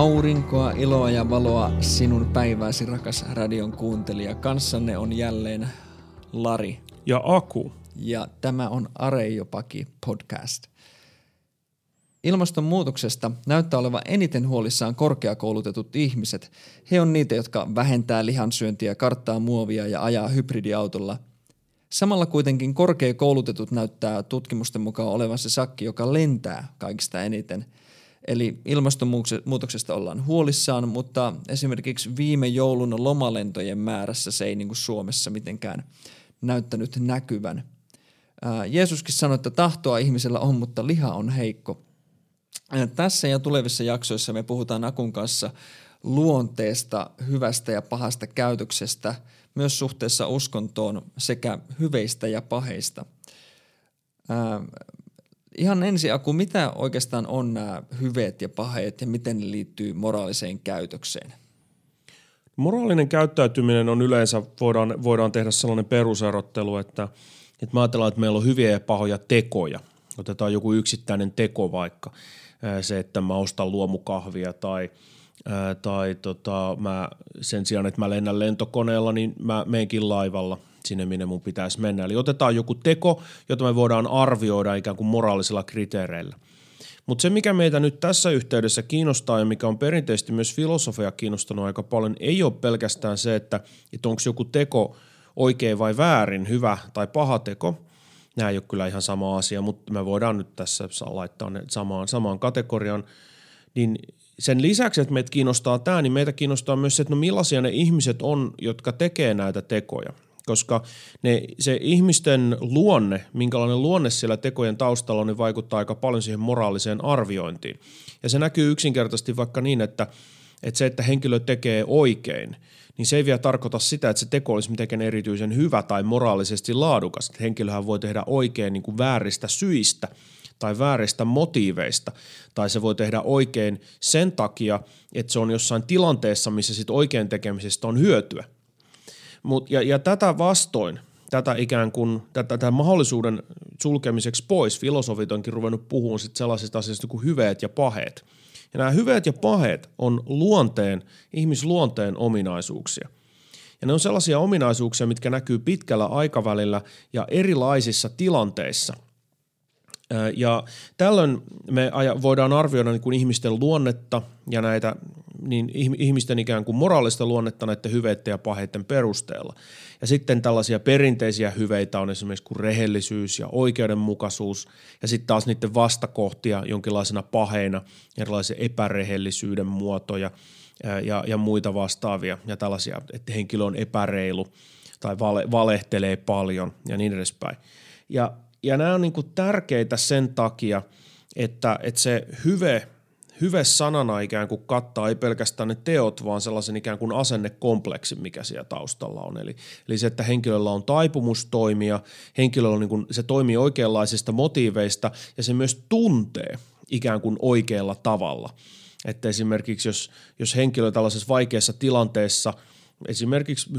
Aurinkoa, iloa ja valoa sinun päivääsi rakas radion kuuntelija. Kanssanne on jälleen Lari. Ja Aku. Ja tämä on Areijopaki podcast. Ilmastonmuutoksesta näyttää olevan eniten huolissaan korkeakoulutetut ihmiset. He on niitä, jotka vähentää lihansyöntiä, karttaa muovia ja ajaa hybridiautolla. Samalla kuitenkin korkeakoulutetut näyttää tutkimusten mukaan olevan se sakki, joka lentää kaikista eniten – Eli ilmastonmuutoksesta ollaan huolissaan, mutta esimerkiksi viime joulun lomalentojen määrässä se ei niin kuin Suomessa mitenkään näyttänyt näkyvän. Jeesuskin sanoi, että tahtoa ihmisellä on, mutta liha on heikko. Tässä ja tulevissa jaksoissa me puhutaan Akun kanssa luonteesta, hyvästä ja pahasta käytöksestä, myös suhteessa uskontoon sekä hyveistä ja paheista ihan ensi Aku, mitä oikeastaan on nämä hyveet ja paheet ja miten ne liittyy moraaliseen käytökseen? Moraalinen käyttäytyminen on yleensä, voidaan, voidaan tehdä sellainen peruserottelu, että, että me ajatellaan, että meillä on hyviä ja pahoja tekoja. Otetaan joku yksittäinen teko vaikka, se, että mä ostan luomukahvia tai, tai tota, mä, sen sijaan, että mä lennän lentokoneella, niin mä menenkin laivalla – sinne, minne mun pitäisi mennä. Eli otetaan joku teko, jota me voidaan arvioida ikään kuin moraalisilla kriteereillä. Mutta se, mikä meitä nyt tässä yhteydessä kiinnostaa ja mikä on perinteisesti myös filosofia kiinnostanut aika paljon, ei ole pelkästään se, että, että onko joku teko oikein vai väärin, hyvä tai paha teko. Nämä ei ole kyllä ihan sama asia, mutta me voidaan nyt tässä laittaa ne samaan, samaan kategoriaan. Niin sen lisäksi, että meitä kiinnostaa tämä, niin meitä kiinnostaa myös se, että no millaisia ne ihmiset on, jotka tekee näitä tekoja koska ne, se ihmisten luonne, minkälainen luonne siellä tekojen taustalla on, niin vaikuttaa aika paljon siihen moraaliseen arviointiin. Ja se näkyy yksinkertaisesti vaikka niin, että, että se, että henkilö tekee oikein, niin se ei vielä tarkoita sitä, että se teko olisi mitenkään erityisen hyvä tai moraalisesti laadukas. Henkilöhän voi tehdä oikein niin kuin vääristä syistä tai vääristä motiiveista, tai se voi tehdä oikein sen takia, että se on jossain tilanteessa, missä sit oikein tekemisestä on hyötyä. Mut, ja, ja tätä vastoin, tätä ikään kuin, tätä, tätä mahdollisuuden sulkemiseksi pois, filosofit onkin ruvennut puhumaan sit sellaisista asioista kuin hyveet ja paheet. Ja nämä hyveet ja paheet on luonteen, ihmisluonteen ominaisuuksia. Ja ne on sellaisia ominaisuuksia, mitkä näkyy pitkällä aikavälillä ja erilaisissa tilanteissa – ja tällöin me voidaan arvioida niin kuin ihmisten luonnetta ja näitä niin ihmisten ikään kuin moraalista luonnetta näiden hyveiden ja paheiden perusteella. Ja sitten tällaisia perinteisiä hyveitä on esimerkiksi kuin rehellisyys ja oikeudenmukaisuus ja sitten taas niiden vastakohtia jonkinlaisena paheina, erilaisia epärehellisyyden muotoja ja, ja muita vastaavia ja tällaisia, että henkilö on epäreilu tai vale, valehtelee paljon ja niin edespäin. Ja ja nämä on niin kuin tärkeitä sen takia, että, että se hyve, hyve sanana ikään kuin kattaa ei pelkästään ne teot, vaan sellaisen ikään kuin asennekompleksin, mikä siellä taustalla on. Eli, eli se, että henkilöllä on taipumus toimia, henkilöllä on niin kuin, se toimii oikeanlaisista motiiveista ja se myös tuntee ikään kuin oikealla tavalla. Että esimerkiksi jos, jos henkilö tällaisessa vaikeassa tilanteessa – Esimerkiksi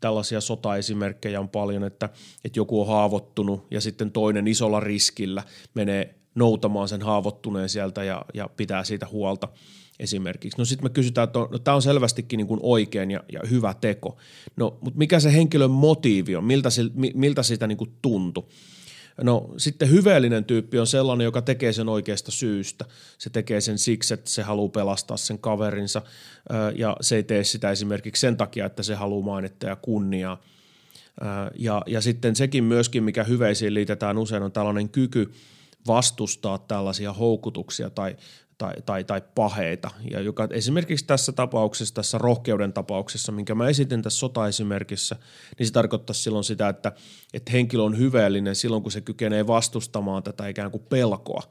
tällaisia sotaesimerkkejä on paljon, että, että joku on haavoittunut ja sitten toinen isolla riskillä menee noutamaan sen haavoittuneen sieltä ja, ja pitää siitä huolta esimerkiksi. No sitten me kysytään, että no, tämä on selvästikin niin kuin oikein ja, ja hyvä teko. No, mutta mikä se henkilön motiivi on, miltä, se, miltä sitä niin kuin tuntui? No sitten hyveellinen tyyppi on sellainen, joka tekee sen oikeasta syystä. Se tekee sen siksi, että se haluaa pelastaa sen kaverinsa ja se ei tee sitä esimerkiksi sen takia, että se haluaa mainetta ja kunniaa. Ja, ja sitten sekin myöskin, mikä hyveisiin liitetään usein, on tällainen kyky vastustaa tällaisia houkutuksia tai tai, tai, tai paheita. Ja joka esimerkiksi tässä tapauksessa, tässä rohkeuden tapauksessa, minkä mä esitin tässä sotaesimerkissä, niin se tarkoittaa silloin sitä, että, että henkilö on hyveellinen silloin, kun se kykenee vastustamaan tätä ikään kuin pelkoa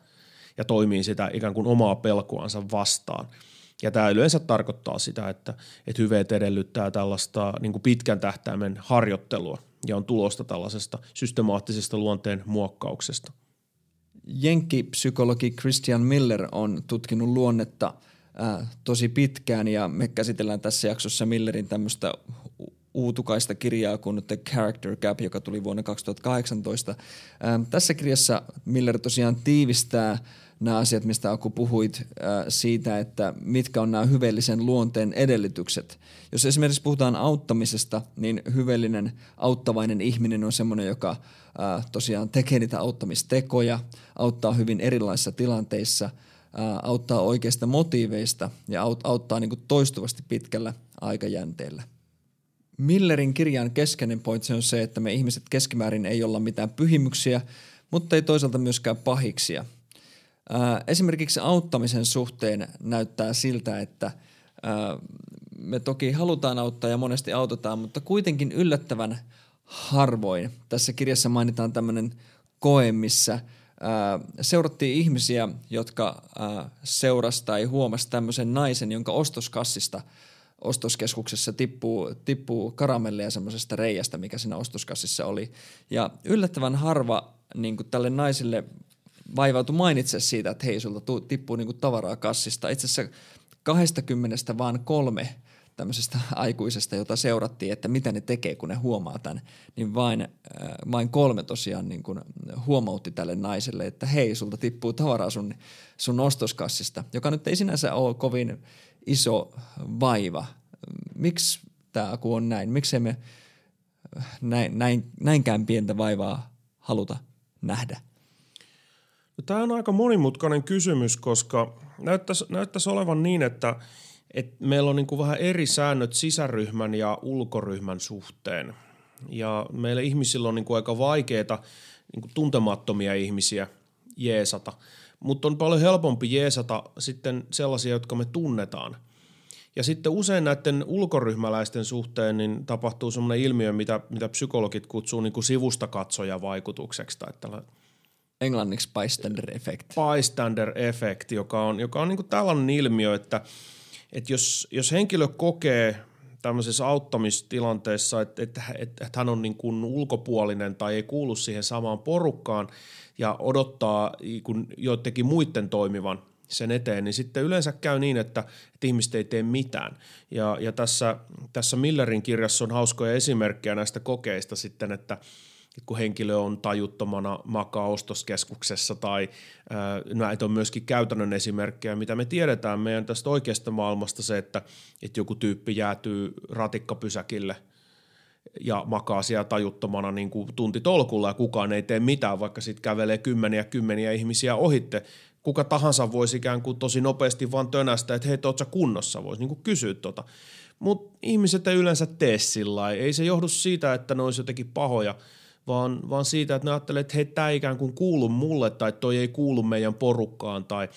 ja toimii sitä ikään kuin omaa pelkoansa vastaan. Ja tämä yleensä tarkoittaa sitä, että, että hyveet edellyttää tällaista niin kuin pitkän tähtäimen harjoittelua ja on tulosta tällaisesta systemaattisesta luonteen muokkauksesta – jenkkipsykologi Christian Miller on tutkinut luonnetta ää, tosi pitkään ja me käsitellään tässä jaksossa Millerin tämmöistä uutukaista kirjaa kuin The Character Gap, joka tuli vuonna 2018. Ää, tässä kirjassa Miller tosiaan tiivistää nämä asiat, mistä Aku puhuit äh, siitä, että mitkä on nämä hyveellisen luonteen edellytykset. Jos esimerkiksi puhutaan auttamisesta, niin hyveellinen auttavainen ihminen on semmoinen, joka äh, tosiaan tekee niitä auttamistekoja, auttaa hyvin erilaisissa tilanteissa, äh, auttaa oikeista motiiveista ja auttaa niin kuin toistuvasti pitkällä aikajänteellä. Millerin kirjan keskeinen pointsi on se, että me ihmiset keskimäärin ei olla mitään pyhimyksiä, mutta ei toisaalta myöskään pahiksia. Esimerkiksi auttamisen suhteen näyttää siltä, että me toki halutaan auttaa ja monesti autetaan, mutta kuitenkin yllättävän harvoin. Tässä kirjassa mainitaan tämmöinen koe, missä seurattiin ihmisiä, jotka seurasi tai huomasi tämmöisen naisen, jonka ostoskassista – ostoskeskuksessa tippuu, tippuu karamelleja semmoisesta reiästä, mikä siinä ostoskassissa oli. Ja yllättävän harva niin tälle naiselle vaivautui mainitse siitä, että hei, sulta tippuu niin tavaraa kassista. Itse asiassa 20 vaan kolme tämmöisestä aikuisesta, jota seurattiin, että mitä ne tekee, kun ne huomaa tämän, niin vain, äh, vain kolme tosiaan niin kuin huomautti tälle naiselle, että hei, sulta tippuu tavaraa sun, sun ostoskassista, joka nyt ei sinänsä ole kovin iso vaiva. Miksi tämä Aku on näin? Miksi me näin, näin, näinkään pientä vaivaa haluta nähdä? No, tämä on aika monimutkainen kysymys, koska näyttäisi, näyttäisi olevan niin, että, että meillä on niin kuin vähän eri säännöt sisäryhmän ja ulkoryhmän suhteen. Ja meillä ihmisillä on niin kuin aika vaikeita niin kuin tuntemattomia ihmisiä jeesata – mutta on paljon helpompi jeesata sitten sellaisia, jotka me tunnetaan. Ja sitten usein näiden ulkoryhmäläisten suhteen niin tapahtuu sellainen ilmiö, mitä, mitä psykologit kutsuu niin kuin sivusta katsoja vaikutukseksi. Tai tällä Englanniksi bystander effect. Bystander effect, joka on, joka on niin kuin tällainen ilmiö, että, että jos, jos henkilö kokee tämmöisessä auttamistilanteessa, että, että, että, että hän on niin kuin ulkopuolinen tai ei kuulu siihen samaan porukkaan – ja odottaa kun joidenkin muiden toimivan sen eteen, niin sitten yleensä käy niin, että, että ihmiset ei tee mitään. Ja, ja tässä, tässä Millerin kirjassa on hauskoja esimerkkejä näistä kokeista sitten, että kun henkilö on tajuttomana makaa ostoskeskuksessa tai ää, näitä on myöskin käytännön esimerkkejä, mitä me tiedetään meidän tästä oikeasta maailmasta se, että, että joku tyyppi jäätyy ratikkapysäkille – ja makaa siellä tajuttomana niin kuin tolkulla ja kukaan ei tee mitään, vaikka sitten kävelee kymmeniä kymmeniä ihmisiä ohitte. Kuka tahansa voisi ikään kuin tosi nopeasti vaan tönästä, että hei, ootko kunnossa, voisi niin kuin kysyä tota. Mutta ihmiset ei yleensä tee sillä Ei se johdu siitä, että ne olisi jotenkin pahoja, vaan, vaan siitä, että ne ajattelee, että hei, tämä ikään kuin kuulu mulle tai toi ei kuulu meidän porukkaan tai,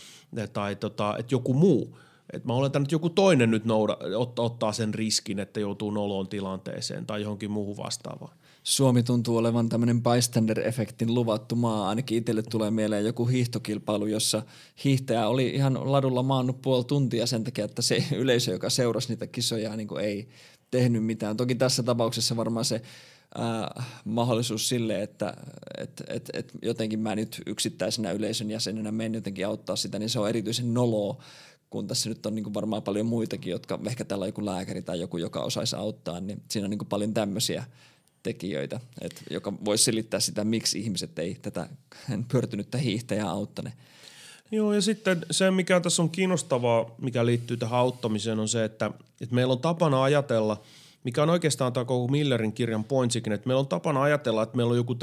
tai tota, että joku muu – et mä oletan, että joku toinen nyt nouda, ottaa, ottaa sen riskin, että joutuu noloon tilanteeseen tai johonkin muuhun vastaavaan. Suomi tuntuu olevan tämmöinen bystander-efektin luvattu maa. Ainakin itselle tulee mieleen joku hiihtokilpailu, jossa hiihtäjä oli ihan ladulla maannut puoli tuntia sen takia, että se yleisö, joka seurasi niitä kisoja, niin ei tehnyt mitään. Toki tässä tapauksessa varmaan se äh, mahdollisuus sille, että et, et, et jotenkin mä nyt yksittäisenä yleisön jäsenenä menen jotenkin auttaa sitä, niin se on erityisen noloa, kun tässä nyt on niin varmaan paljon muitakin, jotka ehkä täällä on joku lääkäri tai joku, joka osaisi auttaa, niin siinä on niin paljon tämmöisiä tekijöitä, että, joka voisi selittää sitä, miksi ihmiset ei tätä pyörtynyttä hiihtäjää auttane. Joo, ja sitten se, mikä tässä on kiinnostavaa, mikä liittyy tähän auttamiseen, on se, että, että meillä on tapana ajatella – mikä on oikeastaan tämä koko Millerin kirjan pointsikin, että meillä on tapana ajatella, että meillä on joku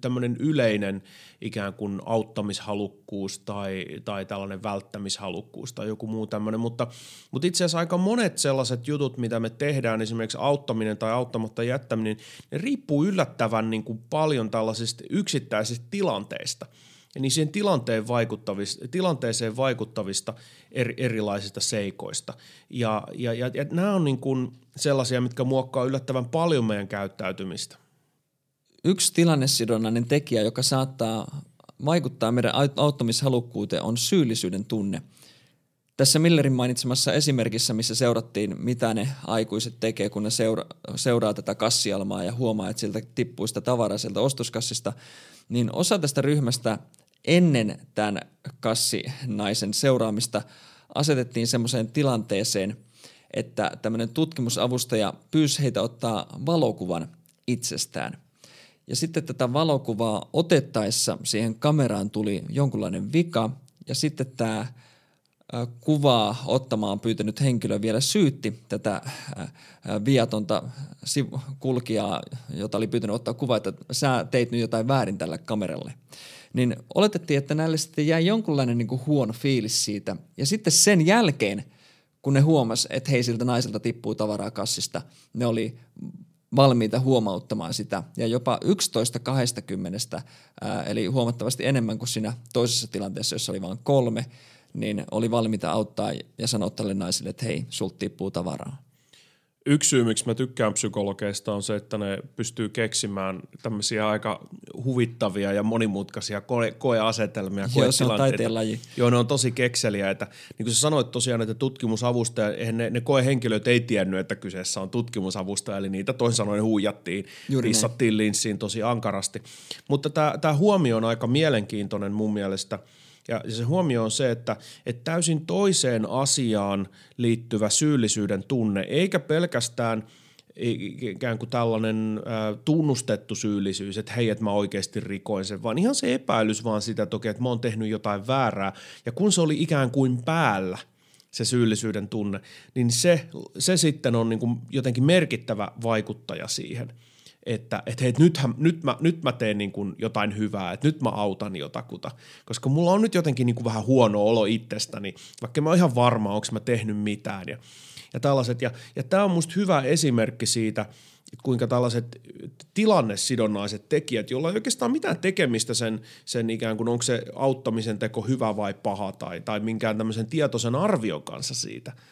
tämmöinen yleinen ikään kuin auttamishalukkuus tai, tai tällainen välttämishalukkuus tai joku muu tämmöinen, mutta, mutta itse asiassa aika monet sellaiset jutut, mitä me tehdään, esimerkiksi auttaminen tai auttamatta jättäminen, ne riippuu yllättävän niin kuin paljon tällaisista yksittäisistä tilanteista – niin siihen tilanteen vaikuttavista, tilanteeseen vaikuttavista eri, erilaisista seikoista. Ja, ja, ja, ja nämä on niin kuin sellaisia, mitkä muokkaa yllättävän paljon meidän käyttäytymistä. Yksi tilannesidonnainen tekijä, joka saattaa vaikuttaa meidän auttamishalukkuuteen, on syyllisyyden tunne. Tässä Millerin mainitsemassa esimerkissä, missä seurattiin, mitä ne aikuiset tekee, kun ne seura- seuraa tätä kassialmaa ja huomaa, että sieltä tippuu sitä tavaraa sieltä ostoskassista, niin osa tästä ryhmästä ennen tämän kassinaisen seuraamista asetettiin semmoiseen tilanteeseen, että tämmöinen tutkimusavustaja pyysi heitä ottaa valokuvan itsestään. Ja sitten tätä valokuvaa otettaessa siihen kameraan tuli jonkunlainen vika ja sitten tämä kuvaa ottamaan pyytänyt henkilö vielä syytti tätä viatonta kulkijaa, jota oli pyytänyt ottaa kuva, että sä teit nyt jotain väärin tällä kameralle. Niin oletettiin, että näille sitten jäi jonkunlainen niin kuin huono fiilis siitä. Ja sitten sen jälkeen, kun ne huomas, että hei siltä naiselta tippuu tavaraa kassista, ne oli valmiita huomauttamaan sitä. Ja jopa 11.20, eli huomattavasti enemmän kuin siinä toisessa tilanteessa, jossa oli vain kolme, niin oli valmiita auttaa ja sanoa tälle naiselle, että hei, sulta tippuu tavaraa. Yksi syy, miksi mä tykkään psykologeista on se, että ne pystyy keksimään tämmöisiä aika huvittavia ja monimutkaisia koe- koeasetelmia. Joo, se on taiteen laji. Joo, ne on tosi kekseliäitä. Niin kuin sä sanoit tosiaan, että tutkimusavustaja, ne, ne koehenkilöt ei tiennyt, että kyseessä on tutkimusavustaja, eli niitä toisin sanoen huijattiin, Juuri pissattiin linssiin tosi ankarasti. Mutta tämä huomio on aika mielenkiintoinen mun mielestä – ja se huomio on se, että, että täysin toiseen asiaan liittyvä syyllisyyden tunne, eikä pelkästään ikään kuin tällainen äh, tunnustettu syyllisyys, että hei, että mä oikeasti rikoin sen, vaan ihan se epäilys vaan sitä, että okei, että mä oon tehnyt jotain väärää. Ja kun se oli ikään kuin päällä, se syyllisyyden tunne, niin se, se sitten on niin kuin jotenkin merkittävä vaikuttaja siihen – että et hei, nythän, nyt, mä, nyt mä teen niin kuin jotain hyvää, että nyt mä autan jotakuta. Koska mulla on nyt jotenkin niin kuin vähän huono olo itsestäni, vaikka mä oon ihan varma, onko mä tehnyt mitään. Ja, ja tällaiset. Ja, ja tämä on musta hyvä esimerkki siitä, että kuinka tällaiset tilannesidonnaiset tekijät, joilla ei oikeastaan mitään tekemistä sen, sen ikään kuin, onko se auttamisen teko hyvä vai paha tai, tai minkään tämmöisen tietoisen arvion kanssa siitä –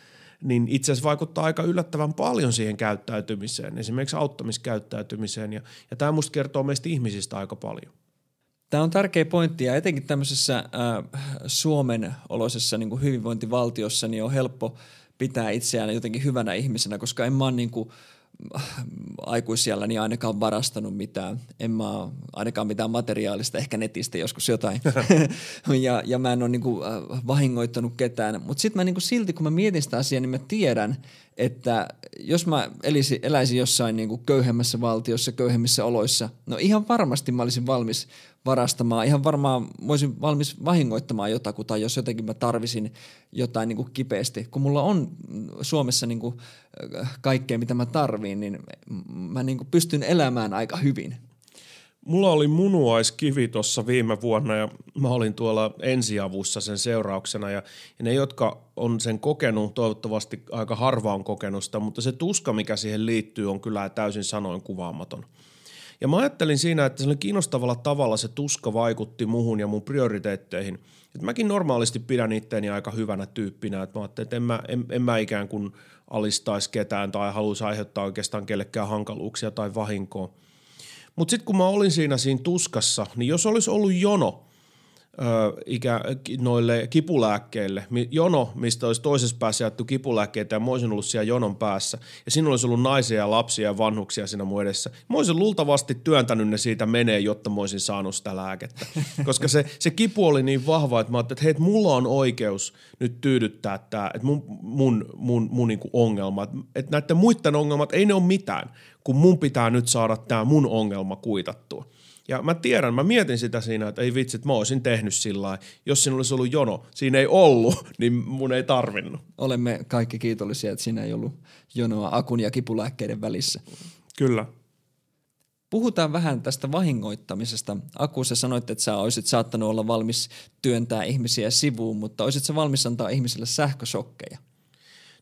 niin itse asiassa vaikuttaa aika yllättävän paljon siihen käyttäytymiseen, esimerkiksi auttamiskäyttäytymiseen, ja, ja tämä musta kertoo meistä ihmisistä aika paljon. Tämä on tärkeä pointti ja etenkin tämmöisessä äh, Suomen oloisessa niin kuin hyvinvointivaltiossa niin on helppo pitää itseään jotenkin hyvänä ihmisenä, koska en mä ole niin kuin, aikuisjällä niin ainakaan varastanut mitään. En mä ainakaan mitään materiaalista, ehkä netistä joskus jotain. ja, ja mä en ole niinku, äh, vahingoittanut ketään. Mutta sitten mä niinku, silti, kun mä mietin sitä asiaa, niin mä tiedän, että jos mä elisin, eläisin jossain niin kuin köyhemmässä valtiossa, köyhemmissä oloissa, no ihan varmasti mä olisin valmis varastamaan, ihan varmaan voisin valmis vahingoittamaan jotakuta, jos jotenkin mä tarvisin jotain niin kuin kipeästi. Kun mulla on Suomessa niin kuin kaikkea, mitä mä tarviin, niin mä niin kuin pystyn elämään aika hyvin. Mulla oli munuaiskivi tuossa viime vuonna ja mä olin tuolla ensiavussa sen seurauksena ja, ja ne, jotka on sen kokenut, toivottavasti aika harva on kokenut sitä, mutta se tuska, mikä siihen liittyy, on kyllä täysin sanoin kuvaamaton. Ja mä ajattelin siinä, että se kiinnostavalla tavalla se tuska vaikutti muhun ja mun prioriteetteihin. Et mäkin normaalisti pidän itteeni aika hyvänä tyyppinä, että mä ajattelin, että en mä, en, en mä ikään kuin alistaisi ketään tai haluaisi aiheuttaa oikeastaan kellekään hankaluuksia tai vahinkoa – mutta sitten kun mä olin siinä siinä tuskassa, niin jos olisi ollut jono ö, ikä, noille kipulääkkeille, jono, mistä olisi toisessa päässä jaettu kipulääkkeitä ja mä olisin ollut siellä jonon päässä ja siinä olisi ollut naisia ja lapsia ja vanhuksia siinä mun edessä. Mä olisin luultavasti työntänyt ne siitä menee, jotta mä olisin saanut sitä lääkettä. Koska se, se kipu oli niin vahva, että mä ajattelin, että hei, että mulla on oikeus nyt tyydyttää tämä, että mun, mun, mun, mun, mun niin ongelma, että näiden muiden ongelmat, ei ne ole mitään, kun mun pitää nyt saada tämä mun ongelma kuitattua. Ja mä tiedän, mä mietin sitä siinä, että ei vitsi, että mä olisin tehnyt sillä Jos siinä olisi ollut jono, siinä ei ollut, niin mun ei tarvinnut. Olemme kaikki kiitollisia, että siinä ei ollut jonoa akun ja kipulääkkeiden välissä. Kyllä. Puhutaan vähän tästä vahingoittamisesta. Aku, sä sanoit, että sä olisit saattanut olla valmis työntää ihmisiä sivuun, mutta olisit sä valmis antaa ihmisille sähkösokkeja?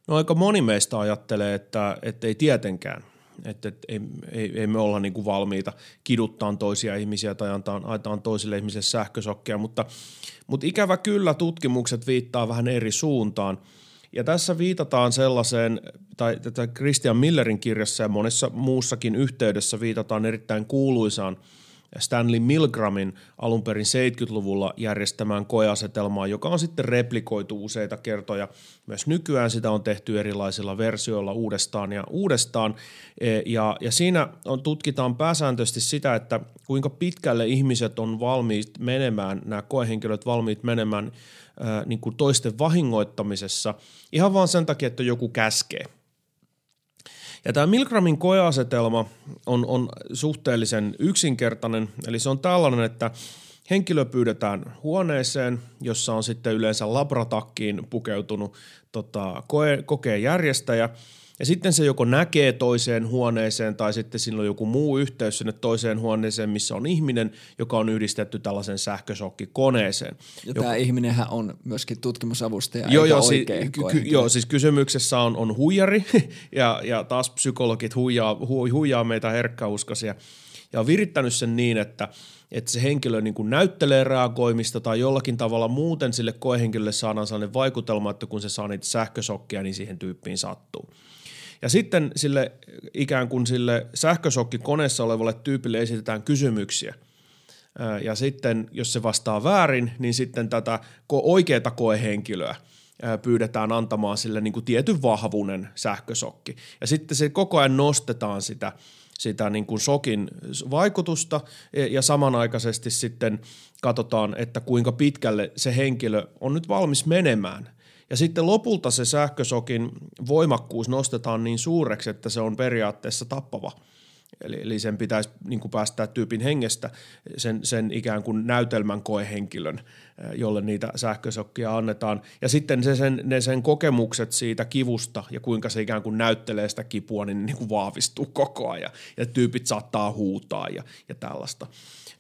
No aika moni meistä ajattelee, että, että ei tietenkään että et, ei, ei, ei me olla niin kuin valmiita kiduttaa toisia ihmisiä tai antaa, antaa toisille ihmisille sähkösokkeja, mutta, mutta ikävä kyllä tutkimukset viittaa vähän eri suuntaan. Ja tässä viitataan sellaiseen, tai tätä Christian Millerin kirjassa ja monessa muussakin yhteydessä viitataan erittäin kuuluisaan – Stanley Milgramin alun perin 70-luvulla järjestämään koeasetelmaan, joka on sitten replikoitu useita kertoja. Myös nykyään sitä on tehty erilaisilla versioilla uudestaan ja uudestaan. E, ja, ja siinä on, tutkitaan pääsääntöisesti sitä, että kuinka pitkälle ihmiset on valmiit menemään, nämä koehenkilöt valmiit menemään ää, niin kuin toisten vahingoittamisessa ihan vaan sen takia, että joku käskee – ja tämä Milgramin koeasetelma on, on suhteellisen yksinkertainen, eli se on tällainen, että henkilö pyydetään huoneeseen, jossa on sitten yleensä labratakkiin pukeutunut tota, koe, kokeen järjestäjä – ja sitten se joko näkee toiseen huoneeseen tai sitten sillä on joku muu yhteys sinne toiseen huoneeseen, missä on ihminen, joka on yhdistetty tällaisen sähkösokkikoneeseen. Ja joka... tämä ihminenhän on myöskin tutkimusavustaja, joo, joo, si- ky- joo, siis kysymyksessä on, on huijari ja, ja taas psykologit huijaa, hu- huijaa meitä herkkäuskoisia ja on virittänyt sen niin, että että se henkilö niin kuin näyttelee reagoimista tai jollakin tavalla muuten sille koehenkilölle saadaan sellainen vaikutelma, että kun se saa niitä sähkösokkia, niin siihen tyyppiin sattuu. Ja sitten sille ikään kuin sille sähkösokkikoneessa olevalle tyypille esitetään kysymyksiä. Ja sitten, jos se vastaa väärin, niin sitten tätä oikeaa koehenkilöä pyydetään antamaan sille niin kuin tietyn vahvuuden sähkösokki. Ja sitten se koko ajan nostetaan sitä, sitä niin kuin sokin vaikutusta ja samanaikaisesti sitten katsotaan, että kuinka pitkälle se henkilö on nyt valmis menemään ja sitten lopulta se sähkösokin voimakkuus nostetaan niin suureksi, että se on periaatteessa tappava. Eli, eli sen pitäisi niin kuin päästää tyypin hengestä sen, sen ikään kuin näytelmän koehenkilön, jolle niitä sähkösokkia annetaan. Ja sitten se sen, ne sen kokemukset siitä kivusta ja kuinka se ikään kuin näyttelee sitä kipua, niin, niin kuin vahvistuu koko ajan. Ja tyypit saattaa huutaa ja, ja tällaista.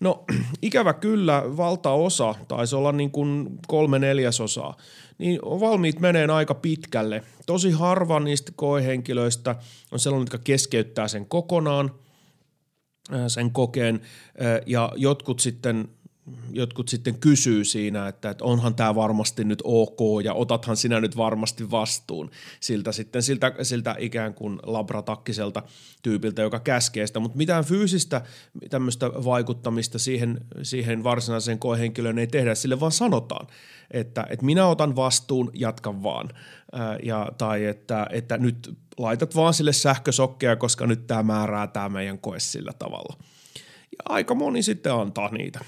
No ikävä kyllä valtaosa, taisi olla niin kuin kolme neljäsosaa, niin valmiit menee aika pitkälle. Tosi harva niistä koehenkilöistä on sellainen, jotka keskeyttää sen kokonaan, sen kokeen, ja jotkut sitten jotkut sitten kysyy siinä, että, että onhan tämä varmasti nyt ok ja otathan sinä nyt varmasti vastuun siltä sitten siltä, siltä ikään kuin labratakkiselta tyypiltä, joka käskee sitä, mutta mitään fyysistä tämmöistä vaikuttamista siihen, siihen varsinaiseen koehenkilöön ei tehdä, sille vaan sanotaan, että, että minä otan vastuun, jatkan vaan, Ää, ja, tai että, että nyt laitat vaan sille sähkösokkeja, koska nyt tämä määrää tämä meidän koe sillä tavalla. Ja aika moni sitten antaa niitä.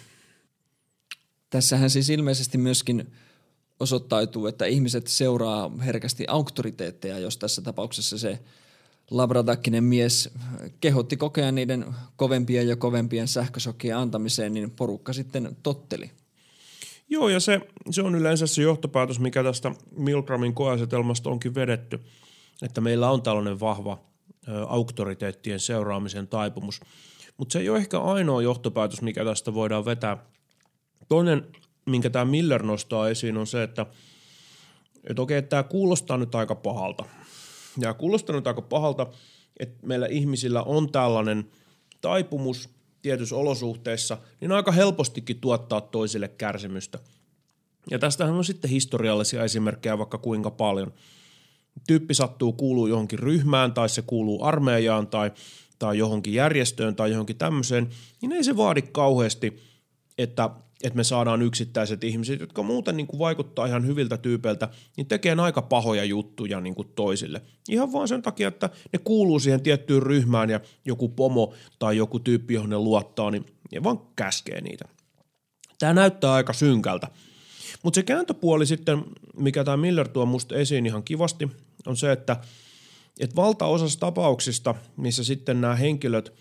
Tässähän siis ilmeisesti myöskin osoittautuu, että ihmiset seuraa herkästi auktoriteetteja, jos tässä tapauksessa se labradakkinen mies kehotti kokea niiden kovempien ja kovempien sähkösokkien antamiseen, niin porukka sitten totteli. Joo, ja se, se on yleensä se johtopäätös, mikä tästä Milgramin koeasetelmasta onkin vedetty, että meillä on tällainen vahva ö, auktoriteettien seuraamisen taipumus. Mutta se ei ole ehkä ainoa johtopäätös, mikä tästä voidaan vetää – Toinen, minkä tämä Miller nostaa esiin, on se, että, että okei, tämä kuulostaa nyt aika pahalta. Ja kuulostaa nyt aika pahalta, että meillä ihmisillä on tällainen taipumus tietyissä olosuhteissa, niin aika helpostikin tuottaa toisille kärsimystä. Ja tästähän on sitten historiallisia esimerkkejä vaikka kuinka paljon. Tyyppi sattuu kuuluu johonkin ryhmään tai se kuuluu armeijaan tai, tai johonkin järjestöön tai johonkin tämmöiseen, niin ei se vaadi kauheasti, että että me saadaan yksittäiset ihmiset, jotka muuten niin kuin vaikuttaa ihan hyviltä tyypeiltä, niin tekee aika pahoja juttuja niin kuin toisille. Ihan vaan sen takia, että ne kuuluu siihen tiettyyn ryhmään ja joku pomo tai joku tyyppi, johon ne luottaa, niin ne vaan käskee niitä. Tämä näyttää aika synkältä. Mutta se kääntöpuoli sitten, mikä tämä Miller tuo musta esiin ihan kivasti, on se, että, että valtaosassa tapauksista, missä sitten nämä henkilöt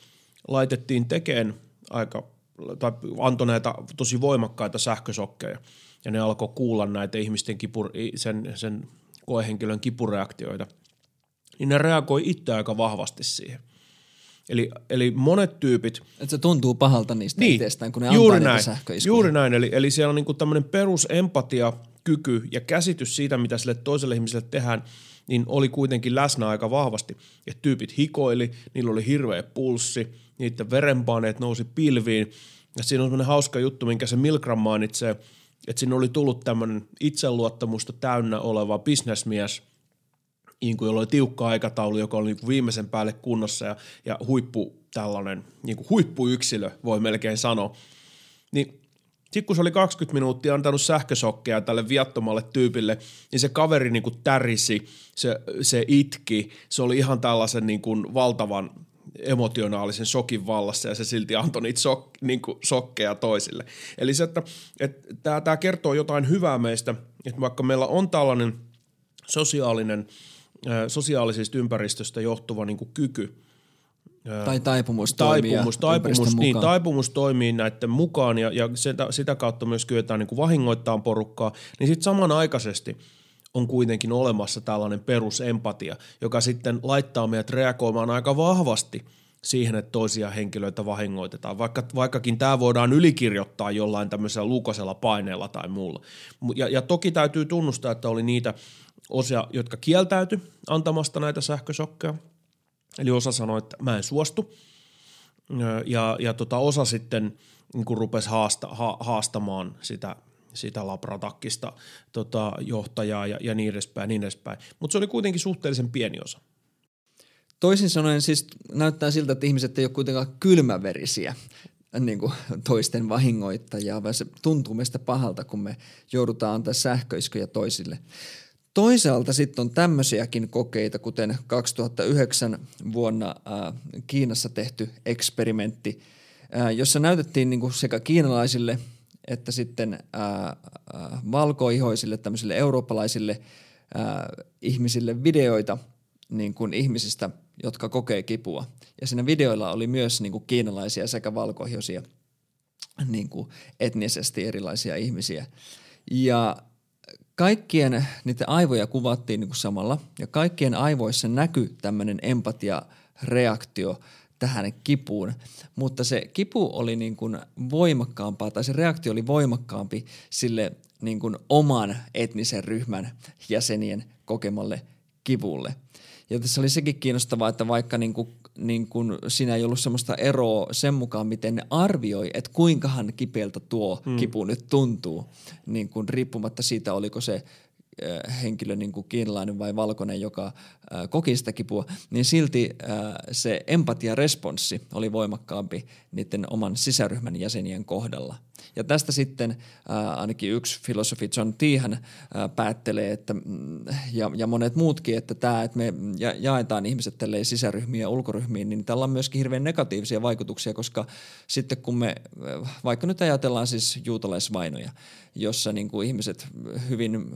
laitettiin tekemään aika tai antoi näitä tosi voimakkaita sähkösokkeja ja ne alkoi kuulla näitä ihmisten kipur, sen, sen koehenkilön kipureaktioita, niin ne reagoi itse aika vahvasti siihen. Eli, eli monet tyypit... Että se tuntuu pahalta niistä niin, itsestään, kun ne juuri antaa näin, sähköiskuja. Juuri näin, eli, eli siellä on niinku tämmöinen perusempatia, kyky ja käsitys siitä, mitä sille toiselle ihmiselle tehdään, niin oli kuitenkin läsnä aika vahvasti. Ja tyypit hikoili, niillä oli hirveä pulssi, niiden verenpaineet nousi pilviin. Ja siinä on semmoinen hauska juttu, minkä se Milgram mainitsee, että siinä oli tullut tämmöinen itseluottamusta täynnä oleva bisnesmies, niin kuin, jolla oli tiukka aikataulu, joka oli niin kuin viimeisen päälle kunnossa ja, ja huippu tällainen, niin kuin huippuyksilö, voi melkein sanoa. Niin sitten kun se oli 20 minuuttia antanut sähkösokkeja tälle viattomalle tyypille, niin se kaveri niin kuin tärisi, se, se itki, se oli ihan tällaisen niin kuin valtavan emotionaalisen sokin vallassa ja se silti antoi niitä sok, niin kuin sokkeja toisille. Eli se, että, että tämä, kertoo jotain hyvää meistä, että vaikka meillä on tällainen sosiaalinen, sosiaalisesta ympäristöstä johtuva niin kuin kyky tai taipumus taipumus, taipumus, niin, taipumus toimii näiden mukaan ja, ja sitä, sitä kautta myös kyetään niin kuin vahingoittamaan porukkaa, niin sitten samanaikaisesti on kuitenkin olemassa tällainen perusempatia, joka sitten laittaa meidät reagoimaan aika vahvasti siihen, että toisia henkilöitä vahingoitetaan, vaikka, vaikkakin tämä voidaan ylikirjoittaa jollain tämmöisellä lukosella paineella tai muulla. Ja, ja toki täytyy tunnustaa, että oli niitä osia, jotka kieltäytyi antamasta näitä sähkösokkeja – Eli osa sanoi, että mä en suostu. Ja, ja tota, osa sitten niin kuin rupesi haasta, ha, haastamaan sitä, sitä labratakkista tota, johtajaa ja, ja niin edespäin. Niin edespäin. Mutta se oli kuitenkin suhteellisen pieni osa. Toisin sanoen siis näyttää siltä, että ihmiset ei ole kuitenkaan kylmäverisiä niin kuin toisten vahingoittajia, vaan se tuntuu meistä pahalta, kun me joudutaan antaa sähköiskyjä toisille. Toisaalta sitten on tämmöisiäkin kokeita, kuten 2009 vuonna ää, Kiinassa tehty eksperimentti, ää, jossa näytettiin niinku sekä kiinalaisille että sitten ää, ää, valkoihoisille, tämmöisille eurooppalaisille ää, ihmisille videoita niin kuin ihmisistä, jotka kokee kipua. Ja siinä videoilla oli myös niin kuin kiinalaisia sekä valkoihoisia niin kuin etnisesti erilaisia ihmisiä. Ja kaikkien niiden aivoja kuvattiin niin kuin samalla ja kaikkien aivoissa näkyy tämmöinen empatiareaktio tähän kipuun, mutta se kipu oli niin kuin voimakkaampaa tai se reaktio oli voimakkaampi sille niin kuin oman etnisen ryhmän jäsenien kokemalle kivulle. Ja tässä oli sekin kiinnostavaa, että vaikka niin kuin, niin kuin siinä ei ollut semmoista eroa sen mukaan, miten ne arvioi, että kuinkahan kipeältä tuo mm. kipu nyt tuntuu, niin kuin riippumatta siitä, oliko se henkilö niin kuin kiinalainen vai valkoinen, joka koki sitä kipua, niin silti se empatiaresponssi oli voimakkaampi niiden oman sisäryhmän jäsenien kohdalla. Ja tästä sitten ainakin yksi filosofi John Teehan päättelee, että, mm, ja, ja monet muutkin, että tämä, että me jaetaan ihmiset tälleen sisäryhmiin ja ulkoryhmiin, niin tällä on myöskin hirveän negatiivisia vaikutuksia, koska sitten kun me, vaikka nyt ajatellaan siis juutalaisvainoja, jossa niin kuin ihmiset hyvin